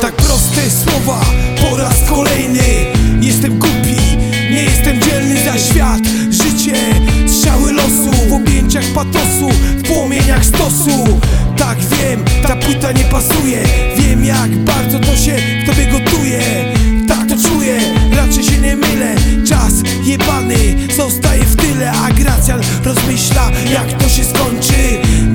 Tak proste słowa po raz kolejny. Jestem głupi, nie jestem dzielny za świat. Życie, strzały losu W objęciach patosu, w płomieniach stosu. Tak wiem, ta płyta nie pasuje. Wiem jak bardzo to się w tobie gotuje. Tak to czuję, raczej się nie mylę. Czas jebany zostaje w tyle A Gracjan rozmyśla jak to się skończy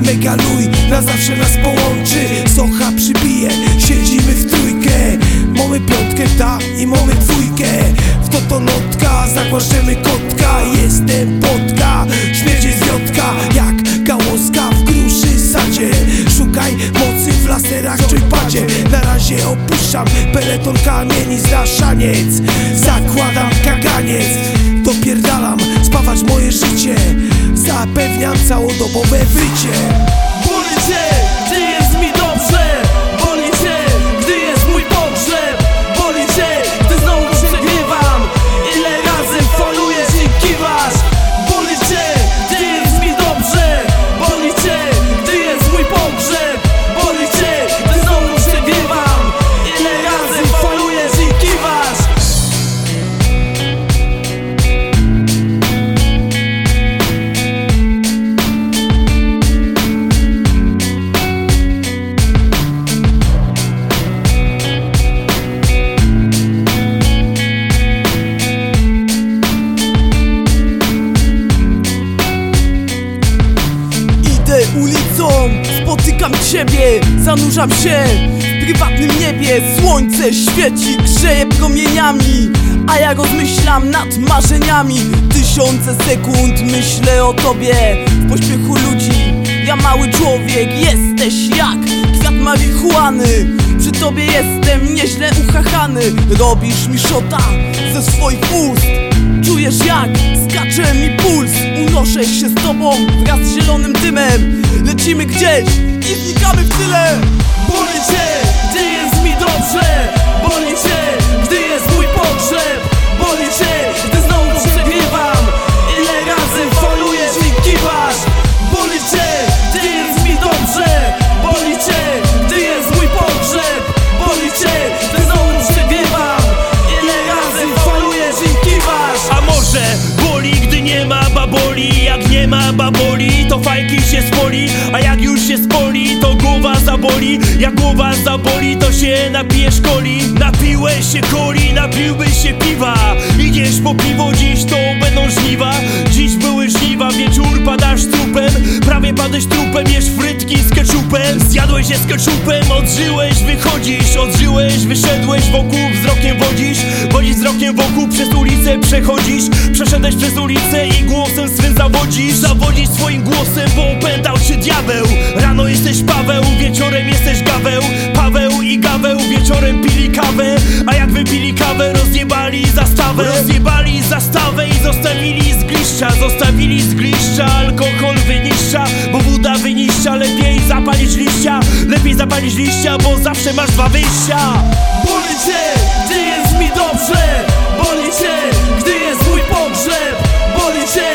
Megaluj na zawsze nas połączy. Socha przybije, siedzimy w trójkę. Mamy piątkę, ta i mamy dwójkę. W to to lotka, zagłaszczemy kotka. Jestem potka, śmierdzie zwiotka Jak gałązka w gruszy sadzie Szukaj mocy w laserach padzie. Na razie opuszczam peleton kamieni zraszaniec. Zakładam kaganiec. Dopierdalam, spawać moje życie Zapewniam całodobowe wycie Boli cię, ulicą, spotykam ciebie Zanurzam się w prywatnym niebie. Słońce świeci, grzeje promieniami A ja rozmyślam nad marzeniami. Tysiące sekund myślę o tobie W pośpiechu ludzi, ja mały człowiek Jesteś jak kwiat marihuany. Przy tobie jestem nieźle uchachany. Robisz mi szota ze swoich ust. Czujesz jak skacze mi puls Unoszę się z tobą wraz z zielonym dymem. Lecimy gdzieś i znikamy w tyle Baboli, to fajki się spoli A jak już się spoli, to głowa zaboli. Jak głowa zaboli, to się napijesz coli Napiłeś się coli, napiłbyś się piwa. Idziesz po piwo, dziś to będą żniwa. Dziś były żniwa, wieczór padasz trupem. Prawie padłeś trupem, jesz frytki z keczupem Zjadłeś je z keczupem, odżyłeś, wychodzisz Odżyłeś, wyszedłeś, wokół wzrokiem wodzisz Wodzisz wzrokiem wokół, przez ulicę przechodzisz Przeszedłeś przez ulicę i głosem swym zawodzisz Zawodzisz swoim głosem, bo opętał cię diabeł. Rano jesteś Paweł, wieczorem jesteś Gaweł Paweł i Gaweł wieczorem pili kawę A jak wypili kawę, rozjebali zastawę. Rozjebali zastawę i zostawili zgliszcza Zostawili zgliszcza, alkohol woda wyniszcza, lepiej zapalić liścia Lepiej zapalić liścia, bo zawsze masz dwa wyjścia. Boli cię, gdy jest mi dobrze Boli cię, gdy jest mój pogrzeb. Boli cię,